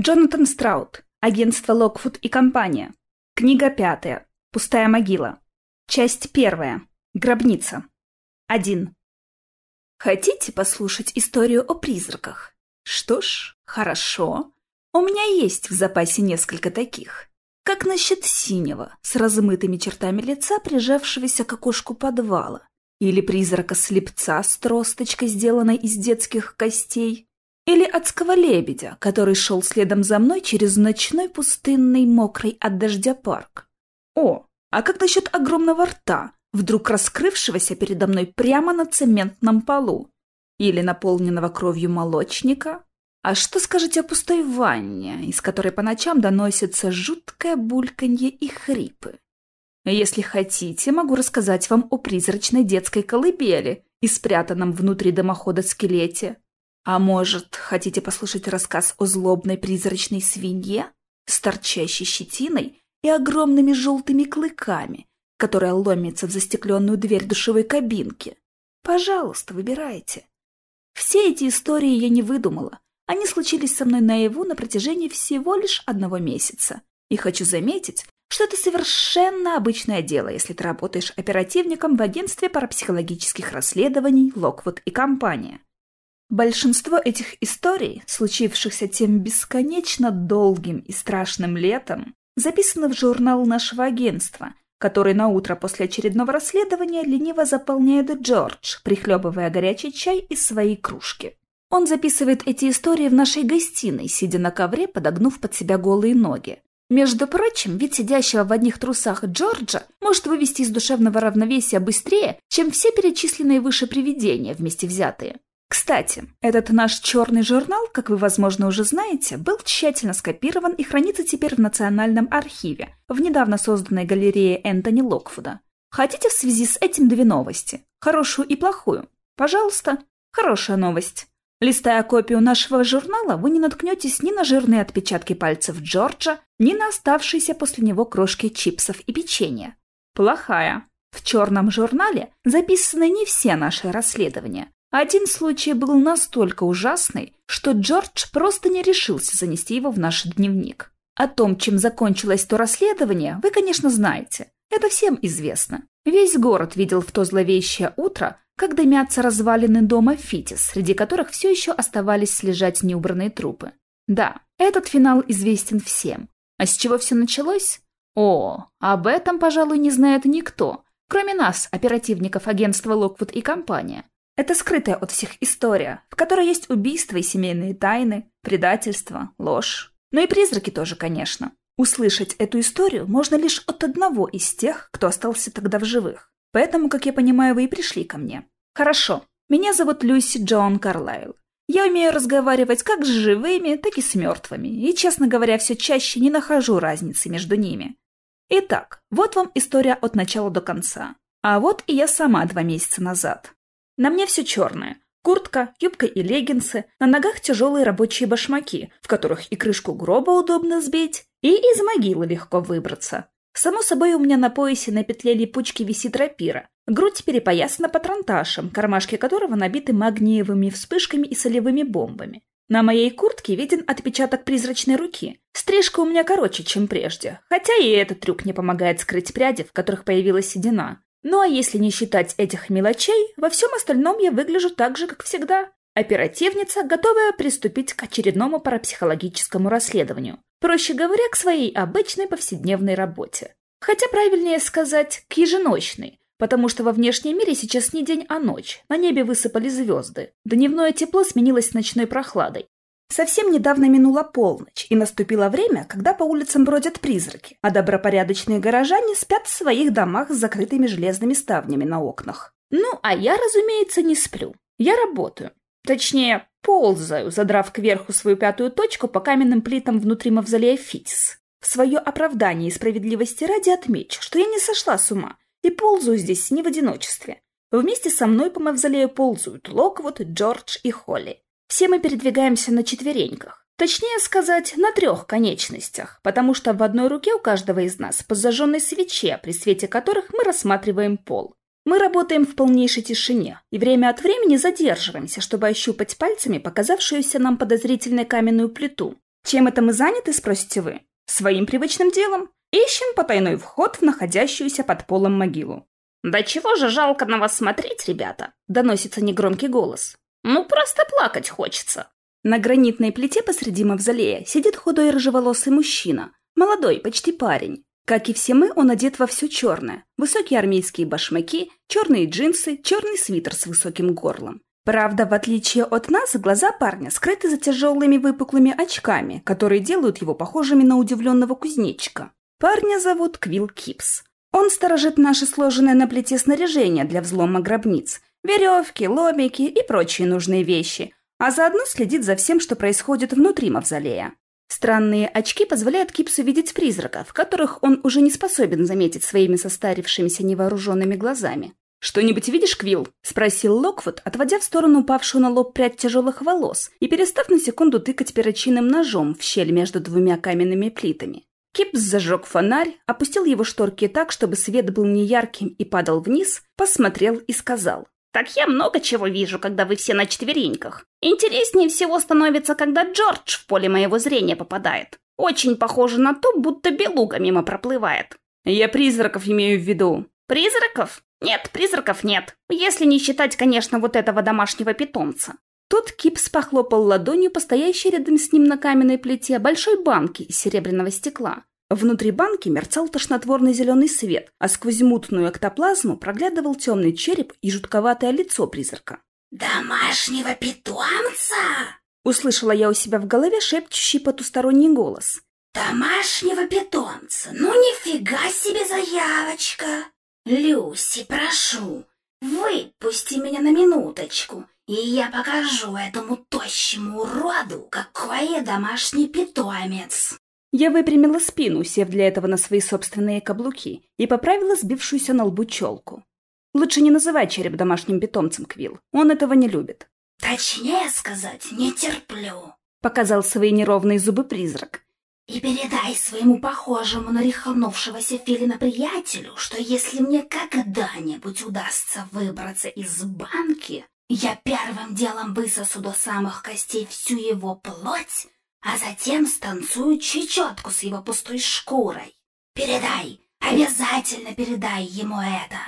Джонатан Страут. Агентство Локвуд и компания. Книга пятая. Пустая могила. Часть первая. Гробница. Один. Хотите послушать историю о призраках? Что ж, хорошо. У меня есть в запасе несколько таких. Как насчет синего, с размытыми чертами лица, прижавшегося к окошку подвала? Или призрака слепца с тросточкой, сделанной из детских костей? Или адского лебедя, который шел следом за мной через ночной пустынный мокрый от дождя парк. О, а как насчет огромного рта, вдруг раскрывшегося передо мной прямо на цементном полу? Или наполненного кровью молочника? А что скажете о пустой ванне, из которой по ночам доносится жуткое бульканье и хрипы? Если хотите, могу рассказать вам о призрачной детской колыбели и спрятанном внутри дымохода скелете. А может, хотите послушать рассказ о злобной призрачной свинье с торчащей щетиной и огромными желтыми клыками, которая ломится в застекленную дверь душевой кабинки? Пожалуйста, выбирайте. Все эти истории я не выдумала. Они случились со мной наяву на протяжении всего лишь одного месяца. И хочу заметить, что это совершенно обычное дело, если ты работаешь оперативником в агентстве парапсихологических расследований «Локвуд и компания». Большинство этих историй, случившихся тем бесконечно долгим и страшным летом, записаны в журнал нашего агентства, который на утро после очередного расследования лениво заполняет Джордж, прихлебывая горячий чай из своей кружки. Он записывает эти истории в нашей гостиной, сидя на ковре, подогнув под себя голые ноги. Между прочим, вид сидящего в одних трусах Джорджа может вывести из душевного равновесия быстрее, чем все перечисленные выше привидения вместе взятые. Кстати, этот наш черный журнал, как вы, возможно, уже знаете, был тщательно скопирован и хранится теперь в Национальном архиве, в недавно созданной галерее Энтони Локфуда. Хотите в связи с этим две новости? Хорошую и плохую? Пожалуйста, хорошая новость. Листая копию нашего журнала, вы не наткнетесь ни на жирные отпечатки пальцев Джорджа, ни на оставшиеся после него крошки чипсов и печенья. Плохая. В черном журнале записаны не все наши расследования, один случай был настолько ужасный, что Джордж просто не решился занести его в наш дневник. О том, чем закончилось то расследование, вы, конечно, знаете. Это всем известно. Весь город видел в то зловещее утро, как дымятся развалины дома Фитис, среди которых все еще оставались лежать неубранные трупы. Да, этот финал известен всем. А с чего все началось? О, об этом, пожалуй, не знает никто, кроме нас, оперативников агентства Локвуд и компания. Это скрытая от всех история, в которой есть убийства и семейные тайны, предательство, ложь. Но и призраки тоже, конечно. Услышать эту историю можно лишь от одного из тех, кто остался тогда в живых. Поэтому, как я понимаю, вы и пришли ко мне. Хорошо. Меня зовут Люси Джон Карлайл. Я умею разговаривать как с живыми, так и с мертвыми, и, честно говоря, все чаще не нахожу разницы между ними. Итак, вот вам история от начала до конца. А вот и я сама два месяца назад. На мне все черное. Куртка, юбка и леггинсы, на ногах тяжелые рабочие башмаки, в которых и крышку гроба удобно сбить, и из могилы легко выбраться. Само собой, у меня на поясе на петле липучки висит рапира. Грудь перепоясана патронташем, кармашки которого набиты магниевыми вспышками и солевыми бомбами. На моей куртке виден отпечаток призрачной руки. Стрижка у меня короче, чем прежде, хотя и этот трюк не помогает скрыть пряди, в которых появилась седина. Ну а если не считать этих мелочей, во всем остальном я выгляжу так же, как всегда. Оперативница, готовая приступить к очередному парапсихологическому расследованию. Проще говоря, к своей обычной повседневной работе. Хотя правильнее сказать, к еженочной, потому что во внешнем мире сейчас не день, а ночь. На небе высыпали звезды. Дневное тепло сменилось ночной прохладой. Совсем недавно минула полночь, и наступило время, когда по улицам бродят призраки, а добропорядочные горожане спят в своих домах с закрытыми железными ставнями на окнах. Ну, а я, разумеется, не сплю. Я работаю. Точнее, ползаю, задрав кверху свою пятую точку по каменным плитам внутри мавзолея Фитис. В свое оправдание и справедливости ради отмечу, что я не сошла с ума и ползаю здесь не в одиночестве. Вместе со мной по мавзолею ползают Локвуд, Джордж и Холли. Все мы передвигаемся на четвереньках. Точнее сказать, на трех конечностях, потому что в одной руке у каждого из нас по зажженной свече, при свете которых мы рассматриваем пол. Мы работаем в полнейшей тишине и время от времени задерживаемся, чтобы ощупать пальцами показавшуюся нам подозрительной каменную плиту. Чем это мы заняты, спросите вы? Своим привычным делом. Ищем потайной вход в находящуюся под полом могилу. «Да чего же жалко на вас смотреть, ребята?» — доносится негромкий голос. «Ну, просто плакать хочется». На гранитной плите посреди мавзолея сидит худой рыжеволосый мужчина. Молодой, почти парень. Как и все мы, он одет во все черное. Высокие армейские башмаки, черные джинсы, черный свитер с высоким горлом. Правда, в отличие от нас, глаза парня скрыты за тяжелыми выпуклыми очками, которые делают его похожими на удивленного кузнечика. Парня зовут Квилл Кипс. Он сторожит наше сложенное на плите снаряжение для взлома гробниц, веревки, ломики и прочие нужные вещи, а заодно следит за всем, что происходит внутри мавзолея. Странные очки позволяют Кипсу видеть призраков, которых он уже не способен заметить своими состарившимися невооруженными глазами. «Что-нибудь видишь, Квилл?» — спросил Локвуд, отводя в сторону упавшую на лоб прядь тяжелых волос и перестав на секунду тыкать перочинным ножом в щель между двумя каменными плитами. Кипс зажег фонарь, опустил его шторки так, чтобы свет был неярким и падал вниз, посмотрел и сказал. Так я много чего вижу, когда вы все на четвереньках. Интереснее всего становится, когда Джордж в поле моего зрения попадает. Очень похоже на то, будто белуга мимо проплывает. Я призраков имею в виду. Призраков? Нет, призраков нет. Если не считать, конечно, вот этого домашнего питомца. Тут Кипс похлопал ладонью по стоящей рядом с ним на каменной плите большой банки из серебряного стекла. Внутри банки мерцал тошнотворный зеленый свет, а сквозь мутную эктоплазму проглядывал темный череп и жутковатое лицо призрака. «Домашнего питомца?» Услышала я у себя в голове шепчущий потусторонний голос. «Домашнего питомца? Ну нифига себе заявочка! Люси, прошу, выпусти меня на минуточку, и я покажу этому тощему уроду, какой я домашний питомец!» Я выпрямила спину, сев для этого на свои собственные каблуки, и поправила сбившуюся на лбу челку. Лучше не называй череп домашним питомцем, Квилл. Он этого не любит. «Точнее сказать, не терплю», — показал свои неровные зубы призрак. «И передай своему похожему на рехнувшегося филина приятелю, что если мне когда-нибудь удастся выбраться из банки, я первым делом высосу до самых костей всю его плоть, а затем станцую чечетку с его пустой шкурой. Передай, обязательно передай ему это.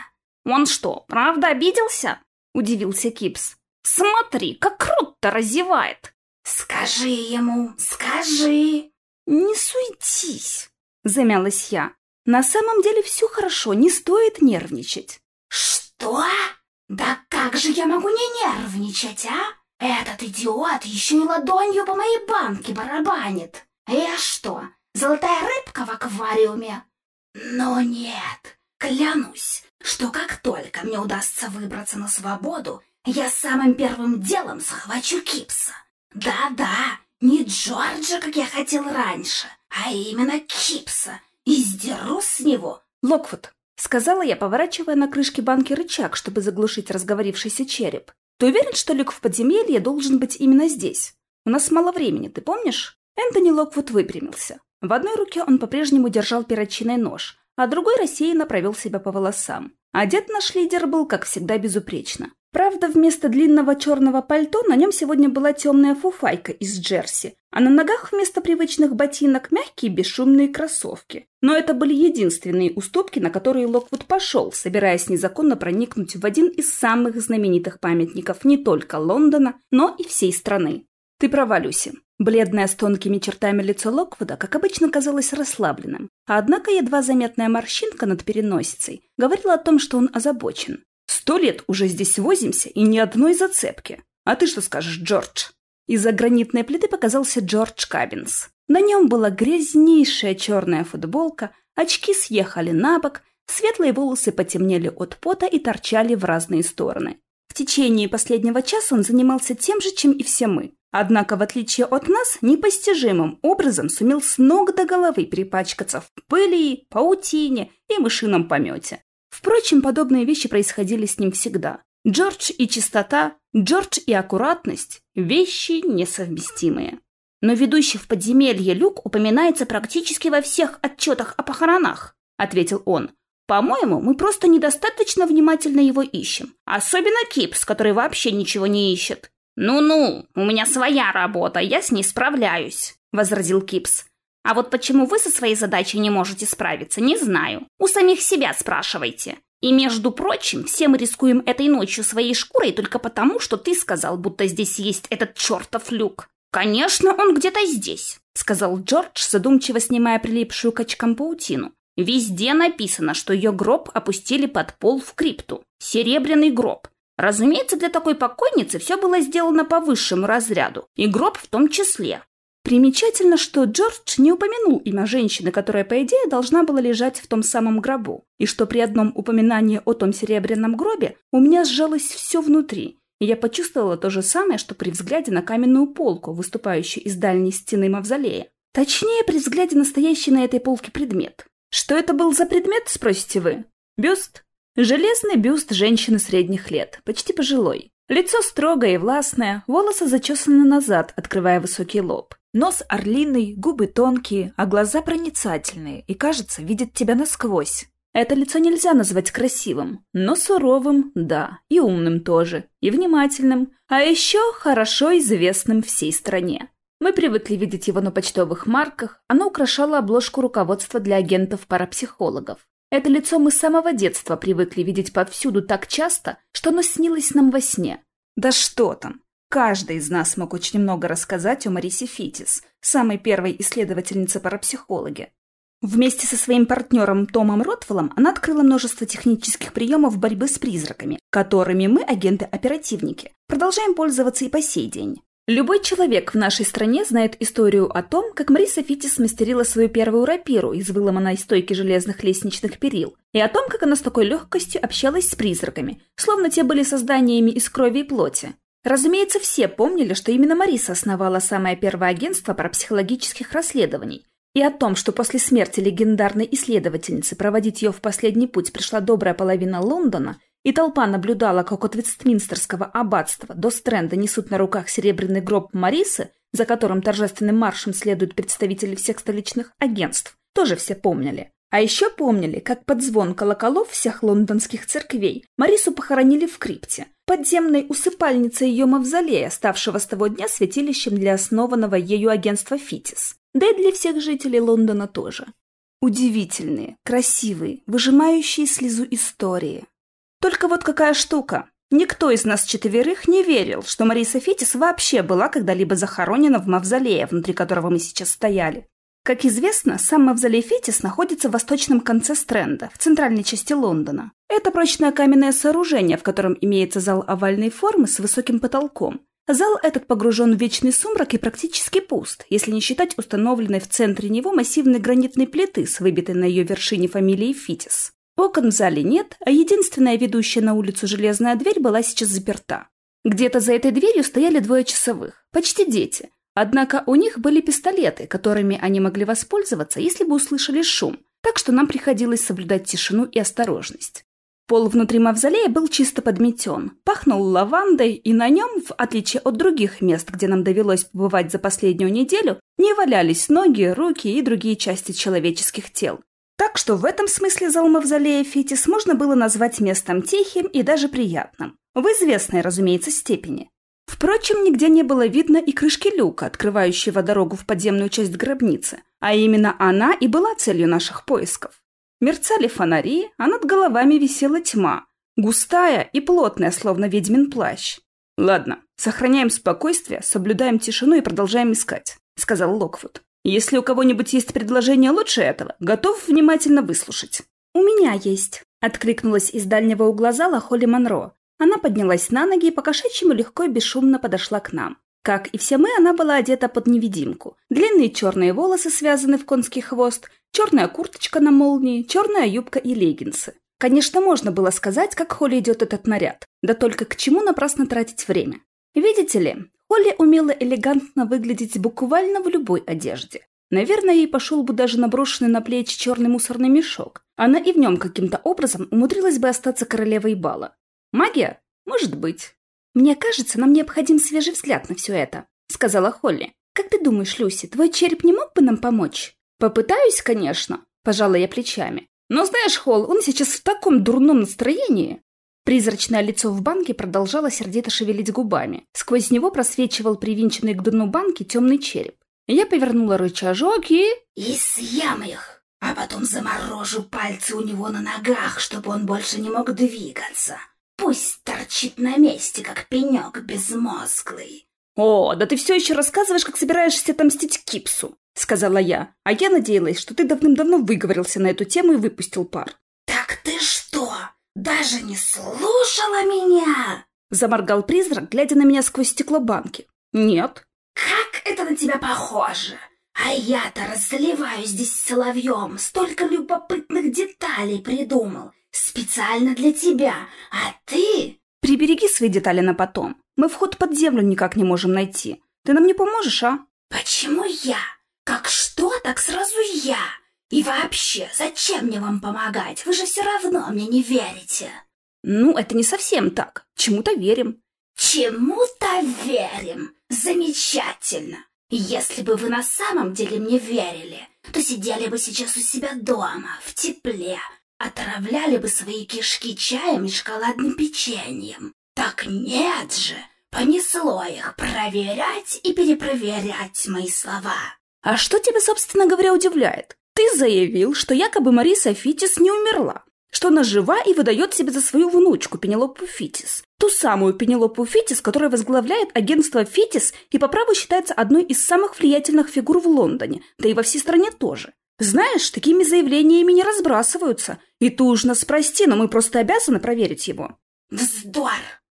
Он что, правда обиделся? Удивился Кипс. Смотри, как круто разевает. Скажи ему, скажи. Не суетись, замялась я. На самом деле все хорошо, не стоит нервничать. Что? Да как же я могу не нервничать, а? Этот идиот еще и ладонью по моей банке барабанит. А я что, золотая рыбка в аквариуме? Но нет, клянусь, что как только мне удастся выбраться на свободу, я самым первым делом схвачу Кипса. Да-да, не Джорджа, как я хотел раньше, а именно Кипса, и сдеру с него. Локвуд, сказала я, поворачивая на крышке банки рычаг, чтобы заглушить разговорившийся череп. Ты уверен, что люк в подземелье должен быть именно здесь? У нас мало времени, ты помнишь? Энтони Локвуд выпрямился. В одной руке он по-прежнему держал перочинный нож, а другой рассеянно провел себя по волосам. Одет наш лидер был, как всегда, безупречно. Правда, вместо длинного черного пальто на нем сегодня была темная фуфайка из джерси, а на ногах вместо привычных ботинок мягкие бесшумные кроссовки. Но это были единственные уступки, на которые Локвуд пошел, собираясь незаконно проникнуть в один из самых знаменитых памятников не только Лондона, но и всей страны. Ты права, Люси. Бледное с тонкими чертами лицо Локвуда, как обычно, казалось расслабленным, а однако едва заметная морщинка над переносицей говорила о том, что он озабочен. Сто лет уже здесь возимся и ни одной зацепки. А ты что скажешь, Джордж? Из-за гранитной плиты показался Джордж Кабинс. На нем была грязнейшая черная футболка, очки съехали на бок, светлые волосы потемнели от пота и торчали в разные стороны. В течение последнего часа он занимался тем же, чем и все мы. Однако, в отличие от нас, непостижимым образом сумел с ног до головы перепачкаться в пыли, паутине и мышином помете. Впрочем, подобные вещи происходили с ним всегда. Джордж и чистота, Джордж и аккуратность – вещи несовместимые. Но ведущий в подземелье люк упоминается практически во всех отчетах о похоронах, ответил он. По-моему, мы просто недостаточно внимательно его ищем. Особенно Кипс, который вообще ничего не ищет. Ну-ну, у меня своя работа, я с ней справляюсь. — возразил Кипс. «А вот почему вы со своей задачей не можете справиться, не знаю. У самих себя спрашивайте. И, между прочим, все мы рискуем этой ночью своей шкурой только потому, что ты сказал, будто здесь есть этот чертов люк. Конечно, он где-то здесь», — сказал Джордж, задумчиво снимая прилипшую к очкам паутину. «Везде написано, что ее гроб опустили под пол в крипту. Серебряный гроб. Разумеется, для такой покойницы все было сделано по высшему разряду, и гроб в том числе. Примечательно, что Джордж не упомянул имя женщины, которая, по идее, должна была лежать в том самом гробу, и что при одном упоминании о том серебряном гробе у меня сжалось все внутри, и я почувствовала то же самое, что при взгляде на каменную полку, выступающую из дальней стены мавзолея. Точнее, при взгляде на стоящий на этой полке предмет. Что это был за предмет, спросите вы? Бюст? Железный бюст женщины средних лет, почти пожилой. Лицо строгое и властное, волосы зачесаны назад, открывая высокий лоб. Нос орлиный, губы тонкие, а глаза проницательные, и, кажется, видит тебя насквозь. Это лицо нельзя назвать красивым, но суровым – да, и умным тоже, и внимательным, а еще хорошо известным всей стране. Мы привыкли видеть его на почтовых марках, оно украшало обложку руководства для агентов-парапсихологов. Это лицо мы с самого детства привыкли видеть повсюду так часто, что оно снилось нам во сне. Да что там! Каждый из нас мог очень много рассказать о Марисе Фитис, самой первой исследовательнице парапсихологи. Вместе со своим партнером Томом Ротвеллом она открыла множество технических приемов борьбы с призраками, которыми мы, агенты-оперативники, продолжаем пользоваться и по сей день. Любой человек в нашей стране знает историю о том, как Мариса Фитис мастерила свою первую рапиру из выломанной стойки железных лестничных перил, и о том, как она с такой легкостью общалась с призраками, словно те были созданиями из крови и плоти. Разумеется, все помнили, что именно Мариса основала самое первое агентство парапсихологических расследований, и о том, что после смерти легендарной исследовательницы проводить ее в последний путь пришла добрая половина Лондона, и толпа наблюдала, как от Вестминстерского аббатства до Стрэнда несут на руках серебряный гроб Марисы, за которым торжественным маршем следуют представители всех столичных агентств, тоже все помнили. А еще помнили, как под звон колоколов всех лондонских церквей Марису похоронили в крипте, подземной усыпальнице ее мавзолея, ставшего с того дня святилищем для основанного ею агентства «Фитис». Да и для всех жителей Лондона тоже. Удивительные, красивые, выжимающие слезу истории. Только вот какая штука. Никто из нас четверых не верил, что Мариса Фитис вообще была когда-либо захоронена в мавзолее, внутри которого мы сейчас стояли. Как известно, сам мавзолей Фетис находится в восточном конце Стрэнда, в центральной части Лондона. Это прочное каменное сооружение, в котором имеется зал овальной формы с высоким потолком. Зал этот погружен в вечный сумрак и практически пуст, если не считать установленной в центре него массивной гранитной плиты с выбитой на ее вершине фамилией Фитис. Окон в зале нет, а единственная ведущая на улицу железная дверь была сейчас заперта. Где-то за этой дверью стояли двое часовых, почти дети, Однако у них были пистолеты, которыми они могли воспользоваться, если бы услышали шум, так что нам приходилось соблюдать тишину и осторожность. Пол внутри мавзолея был чисто подметен, пахнул лавандой, и на нем, в отличие от других мест, где нам довелось побывать за последнюю неделю, не валялись ноги, руки и другие части человеческих тел. Так что в этом смысле зал мавзолея Фитис можно было назвать местом тихим и даже приятным. В известной, разумеется, степени. Впрочем, нигде не было видно и крышки люка, открывающего дорогу в подземную часть гробницы, а именно она и была целью наших поисков. Мерцали фонари, а над головами висела тьма, густая и плотная, словно ведьмин плащ. «Ладно, сохраняем спокойствие, соблюдаем тишину и продолжаем искать», — сказал Локвуд. «Если у кого-нибудь есть предложение лучше этого, готов внимательно выслушать». «У меня есть», — откликнулась из дальнего угла зала Холли Монро, она поднялась на ноги и по-кошачьему легко и бесшумно подошла к нам. Как и все мы, она была одета под невидимку. Длинные черные волосы связаны в конский хвост, черная курточка на молнии, черная юбка и леггинсы. Конечно, можно было сказать, как Холли идет этот наряд, да только к чему напрасно тратить время. Видите ли, Холли умела элегантно выглядеть буквально в любой одежде. Наверное, ей пошел бы даже наброшенный на плечи черный мусорный мешок. Она и в нем каким-то образом умудрилась бы остаться королевой бала. Магия? Может быть. Мне кажется, нам необходим свежий взгляд на все это, сказала Холли. Как ты думаешь, Люси, твой череп не мог бы нам помочь? Попытаюсь, конечно, пожала я плечами. Но знаешь, Холл, он сейчас в таком дурном настроении. Призрачное лицо в банке продолжало сердито шевелить губами. Сквозь него просвечивал привинченный к дну банки темный череп. Я повернула рычажок и... И съем их, а потом заморожу пальцы у него на ногах, чтобы он больше не мог двигаться. Пусть торчит на месте, как пенек безмозглый. «О, да ты все еще рассказываешь, как собираешься отомстить Кипсу», — сказала я. А я надеялась, что ты давным-давно выговорился на эту тему и выпустил пар. «Так ты что, даже не слушала меня?» Заморгал призрак, глядя на меня сквозь стекло банки. «Нет». «Как это на тебя похоже? А я-то разливаю здесь соловьем, столько любопытных деталей придумал, специально для тебя, а ты...» «Прибереги свои детали на потом. Мы вход под землю никак не можем найти. Ты нам не поможешь, а?» «Почему я? Как что, так сразу я. И вообще, зачем мне вам помогать? Вы же все равно мне не верите». «Ну, это не совсем так. Чему-то верим». «Чему-то верим. Замечательно. Если бы вы на самом деле мне верили, то сидели бы сейчас у себя дома, в тепле, отравляли бы свои кишки чаем и шоколадным печеньем. Так нет же, понесло их проверять и перепроверять мои слова. А что тебя, собственно говоря, удивляет? Ты заявил, что якобы Мариса Фитис не умерла, что она жива и выдает себя за свою внучку Пенелопу Фитис. Ту самую Пенелопу Фитис, которая возглавляет агентство Фитис и по праву считается одной из самых влиятельных фигур в Лондоне, да и во всей стране тоже. Знаешь, такими заявлениями не разбрасываются. И ты уж нас прости, но мы просто обязаны проверить его. Вздор!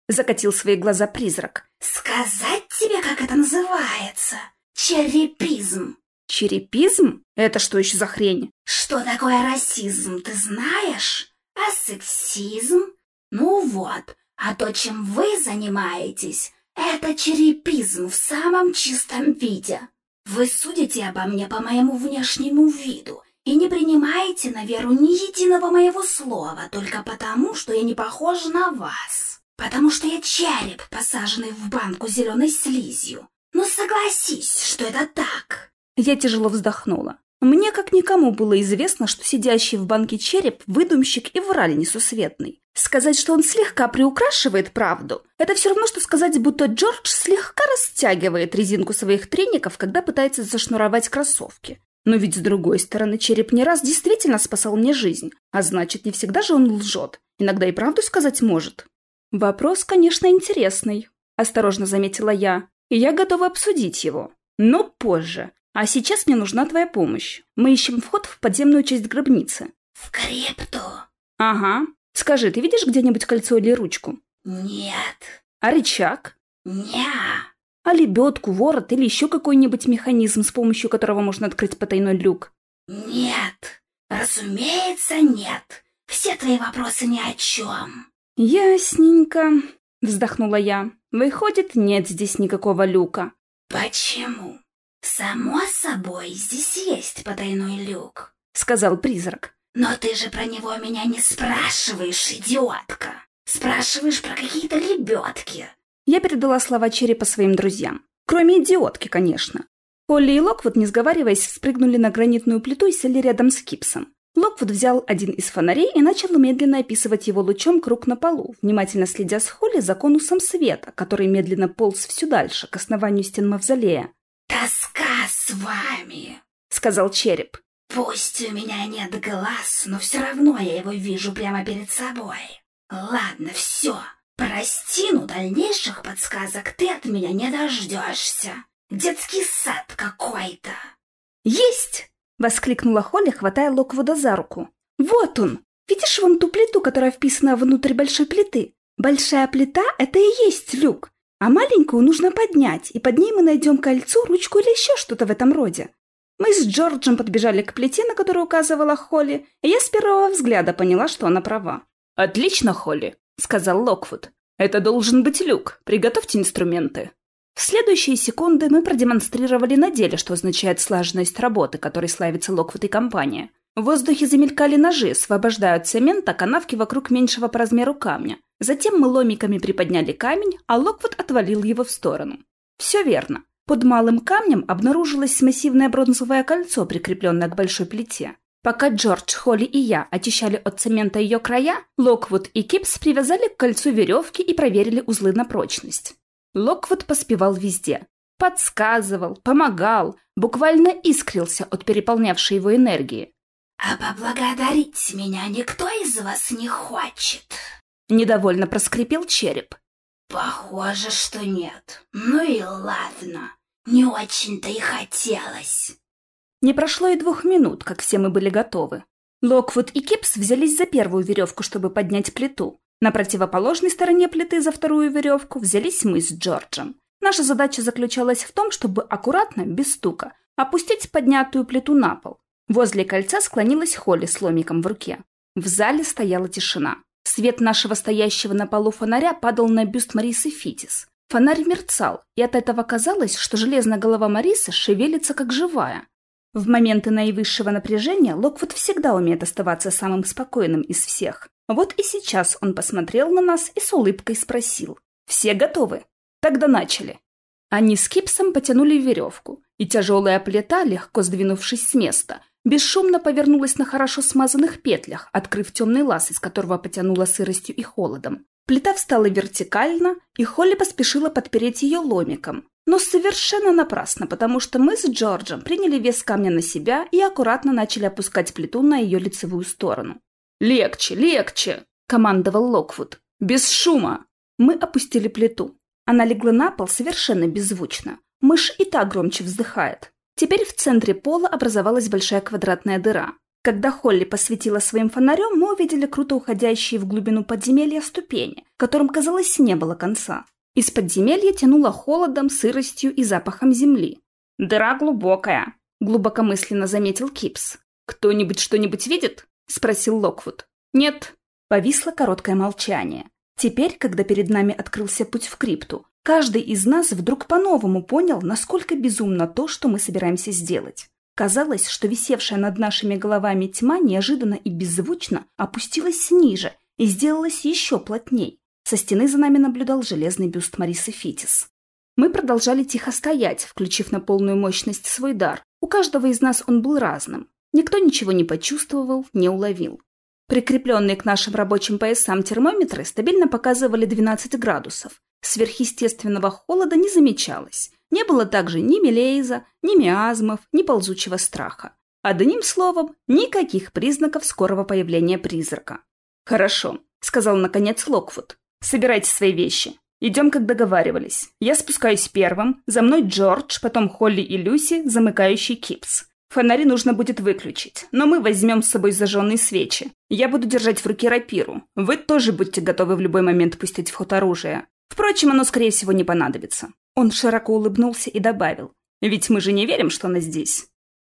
Закатил свои глаза призрак. Сказать тебе, как это называется? Черепизм. Черепизм? Это что еще за хрень? Что такое расизм, ты знаешь? А сексизм? Ну вот, а то, чем вы занимаетесь, это черепизм в самом чистом виде. Вы судите обо мне по моему внешнему виду и не принимаете на веру ни единого моего слова только потому, что я не похожа на вас. Потому что я череп, посаженный в банку зеленой слизью. Ну согласись, что это так. Я тяжело вздохнула. Мне как никому было известно, что сидящий в банке череп – выдумщик и враль несусветный. Сказать, что он слегка приукрашивает правду – это все равно, что сказать, будто Джордж слегка растягивает резинку своих треников, когда пытается зашнуровать кроссовки. Но ведь с другой стороны, череп не раз действительно спасал мне жизнь, а значит, не всегда же он лжет. Иногда и правду сказать может. Вопрос, конечно, интересный, осторожно заметила я, и я готова обсудить его. Но позже, а сейчас мне нужна твоя помощь. Мы ищем вход в подземную часть гробницы. В крипту? Ага. Скажи, ты видишь где-нибудь кольцо или ручку? Нет. А рычаг? Ня. А лебедку, ворот или еще какой-нибудь механизм, с помощью которого можно открыть потайной люк? Нет. Разумеется, нет. Все твои вопросы ни о чем. Ясненько. Вздохнула я. Выходит, нет здесь никакого люка. Почему? «Само собой, здесь есть потайной люк», — сказал призрак. «Но ты же про него меня не спрашиваешь, идиотка! Спрашиваешь про какие-то лебедки!» Я передала слова черепа своим друзьям. Кроме идиотки, конечно. Полли и Локвуд, не сговариваясь, спрыгнули на гранитную плиту и сели рядом с Кипсом. Локвуд взял один из фонарей и начал медленно описывать его лучом круг на полу, внимательно следя с Холли за конусом света, который медленно полз все дальше, к основанию стен мавзолея. «Тоска с вами», — сказал череп. «Пусть у меня нет глаз, но все равно я его вижу прямо перед собой. Ладно, все. Прости, но дальнейших подсказок ты от меня не дождешься. Детский сад какой-то». «Есть!» — воскликнула Холли, хватая Локвуда за руку. «Вот он! Видишь вон ту плиту, которая вписана внутрь большой плиты? Большая плита — это и есть люк. А маленькую нужно поднять, и под ней мы найдем кольцо, ручку или еще что-то в этом роде. Мы с Джорджем подбежали к плите, на которую указывала Холли, и я с первого взгляда поняла, что она права. «Отлично, Холли», — сказал Локвуд. «Это должен быть люк. Приготовьте инструменты». В следующие секунды мы продемонстрировали на деле, что означает слаженность работы, которой славится Локвуд и компания. В воздухе замелькали ножи, освобождая от цемента канавки вокруг меньшего по размеру камня. Затем мы ломиками приподняли камень, а Локвуд отвалил его в сторону. Все верно. Под малым камнем обнаружилось массивное бронзовое кольцо, прикрепленное к большой плите. Пока Джордж, Холли и я очищали от цемента ее края, Локвуд и Кипс привязали к кольцу веревки и проверили узлы на прочность. Локвуд поспевал везде. подсказывал, помогал, буквально искрился от переполнявшей его энергии. «А поблагодарить меня никто из вас не хочет?» Недовольно проскрипел череп. «Похоже, что нет. Ну и ладно. Не очень-то и хотелось». Не прошло и двух минут, как все мы были готовы. Локвуд и Кипс взялись за первую веревку, чтобы поднять плиту. На противоположной стороне плиты за вторую веревку взялись мы с Джорджем. Наша задача заключалась в том, чтобы аккуратно, без стука, опустить поднятую плиту на пол. Возле кольца склонилась Холли с ломиком в руке. В зале стояла тишина. Свет нашего стоящего на полу фонаря падал на бюст Марисы Фитис. Фонарь мерцал, и от этого казалось, что железная голова Марисы шевелится как живая. В моменты наивысшего напряжения Локвуд всегда умеет оставаться самым спокойным из всех. Вот и сейчас он посмотрел на нас и с улыбкой спросил. «Все готовы? Тогда начали». Они с Кипсом потянули веревку, и тяжелая плита, легко сдвинувшись с места, бесшумно повернулась на хорошо смазанных петлях, открыв темный лаз, из которого потянуло сыростью и холодом. Плита встала вертикально, и Холли поспешила подпереть ее ломиком, но совершенно напрасно, потому что мы с Джорджем приняли вес камня на себя и аккуратно начали опускать плиту на ее лицевую сторону. «Легче, легче!» — командовал Локвуд. «Без шума!» Мы опустили плиту. Она легла на пол совершенно беззвучно. Мышь и так громче вздыхает. Теперь в центре пола образовалась большая квадратная дыра. Когда Холли посветила своим фонарем, мы увидели круто уходящие в глубину подземелья ступени, которым, казалось, не было конца. Из подземелья тянуло холодом, сыростью и запахом земли. «Дыра глубокая», — глубокомысленно заметил Кипс. «Кто-нибудь что-нибудь видит?» — спросил Локвуд. «Нет». Повисло короткое молчание. Теперь, когда перед нами открылся путь в крипту, каждый из нас вдруг по-новому понял, насколько безумно то, что мы собираемся сделать. Казалось, что висевшая над нашими головами тьма неожиданно и беззвучно опустилась ниже и сделалась еще плотней. Со стены за нами наблюдал железный бюст Марисы Фитис. Мы продолжали тихо стоять, включив на полную мощность свой дар. У каждого из нас он был разным. Никто ничего не почувствовал, не уловил. Прикрепленные к нашим рабочим поясам термометры стабильно показывали 12 градусов. Сверхъестественного холода не замечалось. Не было также ни мелейза, ни миазмов, ни ползучего страха. Одним словом, никаких признаков скорого появления призрака. «Хорошо», — сказал наконец Локвуд. Собирайте свои вещи. Идем, как договаривались. Я спускаюсь первым, за мной Джордж, потом Холли и Люси, замыкающий Кипс. Фонари нужно будет выключить, но мы возьмем с собой зажженные свечи. Я буду держать в руке рапиру. Вы тоже будьте готовы в любой момент пустить в ход оружие. Впрочем, оно, скорее всего, не понадобится. Он широко улыбнулся и добавил. Ведь мы же не верим, что она здесь.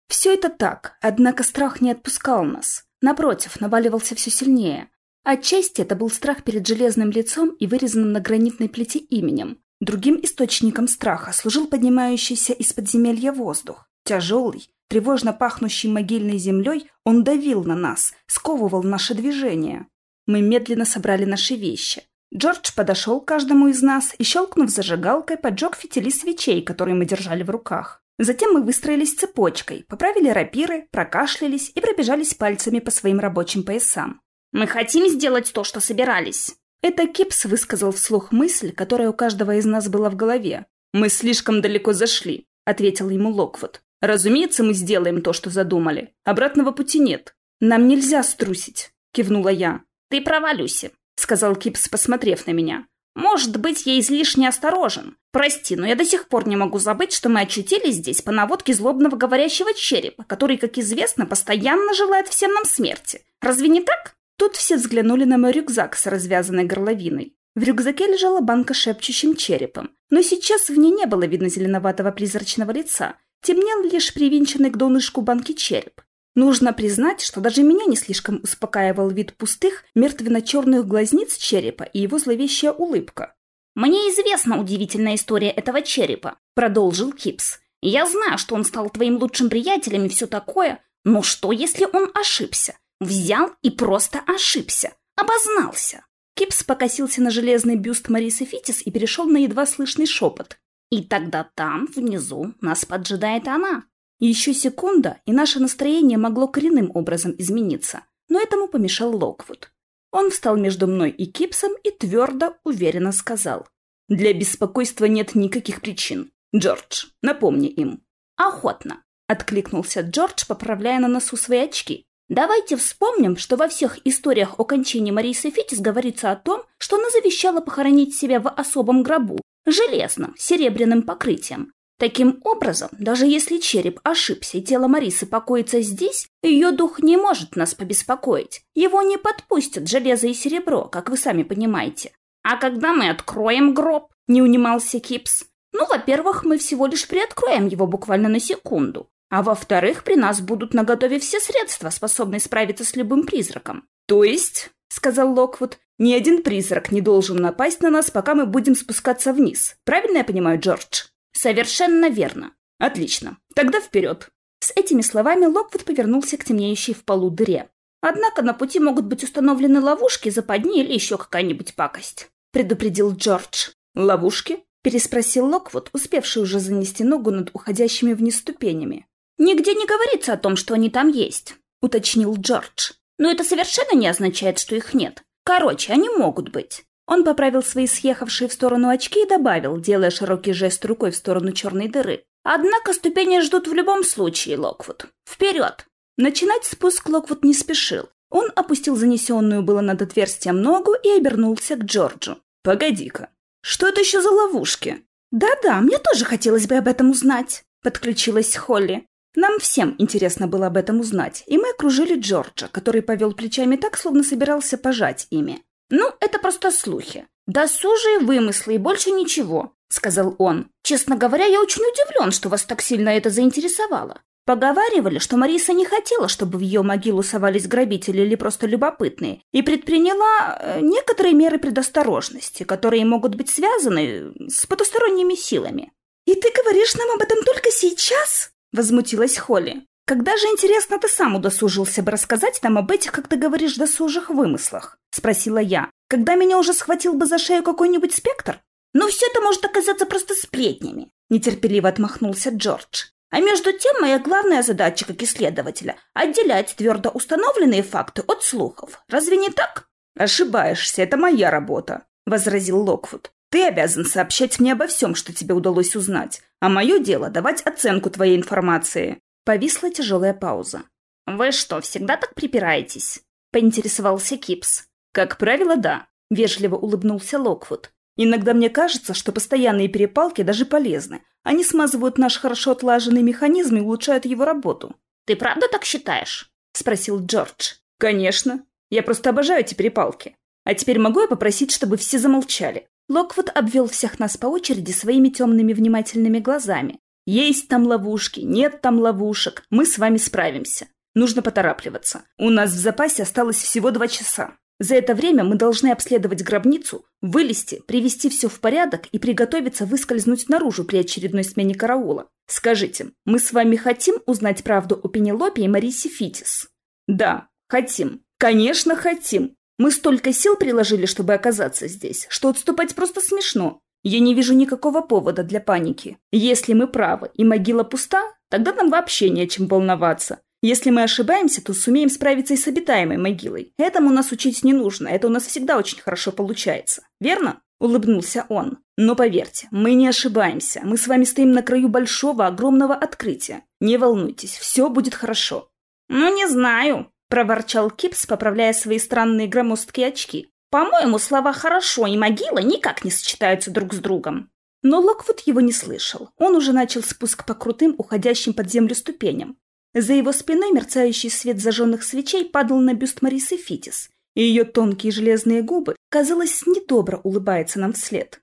Все это так, однако страх не отпускал нас. Напротив, наваливался все сильнее. Отчасти это был страх перед железным лицом и вырезанным на гранитной плите именем. Другим источником страха служил поднимающийся из подземелья воздух. Тяжелый, тревожно пахнущий могильной землей, он давил на нас, сковывал наше движение. Мы медленно собрали наши вещи. Джордж подошел к каждому из нас и, щелкнув зажигалкой, поджег фитили свечей, которые мы держали в руках. Затем мы выстроились цепочкой, поправили рапиры, прокашлялись и пробежались пальцами по своим рабочим поясам. Мы хотим сделать то, что собирались. Это Кипс высказал вслух мысль, которая у каждого из нас была в голове. «Мы слишком далеко зашли», — ответил ему Локвуд. «Разумеется, мы сделаем то, что задумали. Обратного пути нет. Нам нельзя струсить», — кивнула я. «Ты права, Люси», — сказал Кипс, посмотрев на меня. «Может быть, я излишне осторожен. Прости, но я до сих пор не могу забыть, что мы очутились здесь по наводке злобного говорящего черепа, который, как известно, постоянно желает всем нам смерти. Разве не так?» Тут все взглянули на мой рюкзак с развязанной горловиной. В рюкзаке лежала банка шепчущим черепом, но сейчас в ней не было видно зеленоватого призрачного лица, темнел лишь привинченный к донышку банки череп. Нужно признать, что даже меня не слишком успокаивал вид пустых, мертвенно-черных глазниц черепа и его зловещая улыбка. «Мне известна удивительная история этого черепа», — продолжил Кипс. «Я знаю, что он стал твоим лучшим приятелем и все такое, но что, если он ошибся? Взял и просто ошибся. Обознался. Кипс покосился на железный бюст Марисы Фитис и перешел на едва слышный шепот. И тогда там, внизу, нас поджидает она. Еще секунда, и наше настроение могло коренным образом измениться. Но этому помешал Локвуд. Он встал между мной и Кипсом и твердо, уверенно сказал. «Для беспокойства нет никаких причин. Джордж, напомни им». «Охотно», — откликнулся Джордж, поправляя на носу свои очки. Давайте вспомним, что во всех историях о кончине Марисы Фитис говорится о том, что она завещала похоронить себя в особом гробу, железном, серебряным покрытием. Таким образом, даже если череп ошибся и тело Марисы покоится здесь, ее дух не может нас побеспокоить. Его не подпустят железо и серебро, как вы сами понимаете. А когда мы откроем гроб, не унимался Кипс. Ну, во-первых, мы всего лишь приоткроем его буквально на секунду. А во-вторых, при нас будут наготове все средства, способные справиться с любым призраком. То есть, — сказал Локвуд, — ни один призрак не должен напасть на нас, пока мы будем спускаться вниз. Правильно я понимаю, Джордж? Совершенно верно. Отлично. Тогда вперед. С этими словами Локвуд повернулся к темнеющей в полу дыре. Однако на пути могут быть установлены ловушки, западни или еще какая-нибудь пакость, предупредил Джордж. Ловушки? переспросил Локвуд, успевший уже занести ногу над уходящими вниз ступенями. «Нигде не говорится о том, что они там есть», — уточнил Джордж. «Но это совершенно не означает, что их нет. Короче, они могут быть». Он поправил свои съехавшие в сторону очки и добавил, делая широкий жест рукой в сторону черной дыры. «Однако ступени ждут в любом случае, Локвуд. Вперед!» Начинать спуск Локвуд не спешил. Он опустил занесенную было над отверстием ногу и обернулся к Джорджу. «Погоди-ка, что это еще за ловушки?» «Да-да, мне тоже хотелось бы об этом узнать», — подключилась Холли. Нам всем интересно было об этом узнать, и мы окружили Джорджа, который повел плечами так, словно собирался пожать ими. «Ну, это просто слухи. Досужие вымыслы и больше ничего», — сказал он. «Честно говоря, я очень удивлен, что вас так сильно это заинтересовало. Поговаривали, что Мариса не хотела, чтобы в ее могилу совались грабители или просто любопытные, и предприняла э, некоторые меры предосторожности, которые могут быть связаны с потусторонними силами. «И ты говоришь нам об этом только сейчас?» — возмутилась Холли. «Когда же, интересно, ты сам удосужился бы рассказать нам об этих, как ты говоришь, досужих вымыслах?» — спросила я. «Когда меня уже схватил бы за шею какой-нибудь спектр?» «Ну, все это может оказаться просто сплетнями», — нетерпеливо отмахнулся Джордж. «А между тем, моя главная задача как исследователя — отделять твердо установленные факты от слухов. Разве не так?» «Ошибаешься, это моя работа», — возразил Локвуд. Ты обязан сообщать мне обо всем, что тебе удалось узнать, а мое дело — давать оценку твоей информации». Повисла тяжелая пауза. «Вы что, всегда так припираетесь?» — поинтересовался Кипс. «Как правило, да», — вежливо улыбнулся Локвуд. «Иногда мне кажется, что постоянные перепалки даже полезны. Они смазывают наш хорошо отлаженный механизм и улучшают его работу». «Ты правда так считаешь?» — спросил Джордж. «Конечно. Я просто обожаю эти перепалки. А теперь могу я попросить, чтобы все замолчали?» Локвуд обвел всех нас по очереди своими темными внимательными глазами. «Есть там ловушки, нет там ловушек, мы с вами справимся. Нужно поторапливаться. У нас в запасе осталось всего два часа. За это время мы должны обследовать гробницу, вылезти, привести все в порядок и приготовиться выскользнуть наружу при очередной смене караула. Скажите, мы с вами хотим узнать правду о Пенелопе и Марисе Фитис?» «Да, хотим. Конечно, хотим. Мы столько сил приложили, чтобы оказаться здесь, что отступать просто смешно. Я не вижу никакого повода для паники. Если мы правы и могила пуста, тогда нам вообще не о чем волноваться. Если мы ошибаемся, то сумеем справиться и с обитаемой могилой. Этому нас учить не нужно, это у нас всегда очень хорошо получается. Верно? Улыбнулся он. Но поверьте, мы не ошибаемся. Мы с вами стоим на краю большого, огромного открытия. Не волнуйтесь, все будет хорошо. Ну, не знаю, проворчал Кипс, поправляя свои странные громоздкие очки. «По-моему, слова «хорошо» и «могила» никак не сочетаются друг с другом». Но Локвуд его не слышал. Он уже начал спуск по крутым, уходящим под землю ступеням. За его спиной мерцающий свет зажженных свечей падал на бюст Марисы Фитис, и ее тонкие железные губы, казалось, недобро улыбаются нам вслед.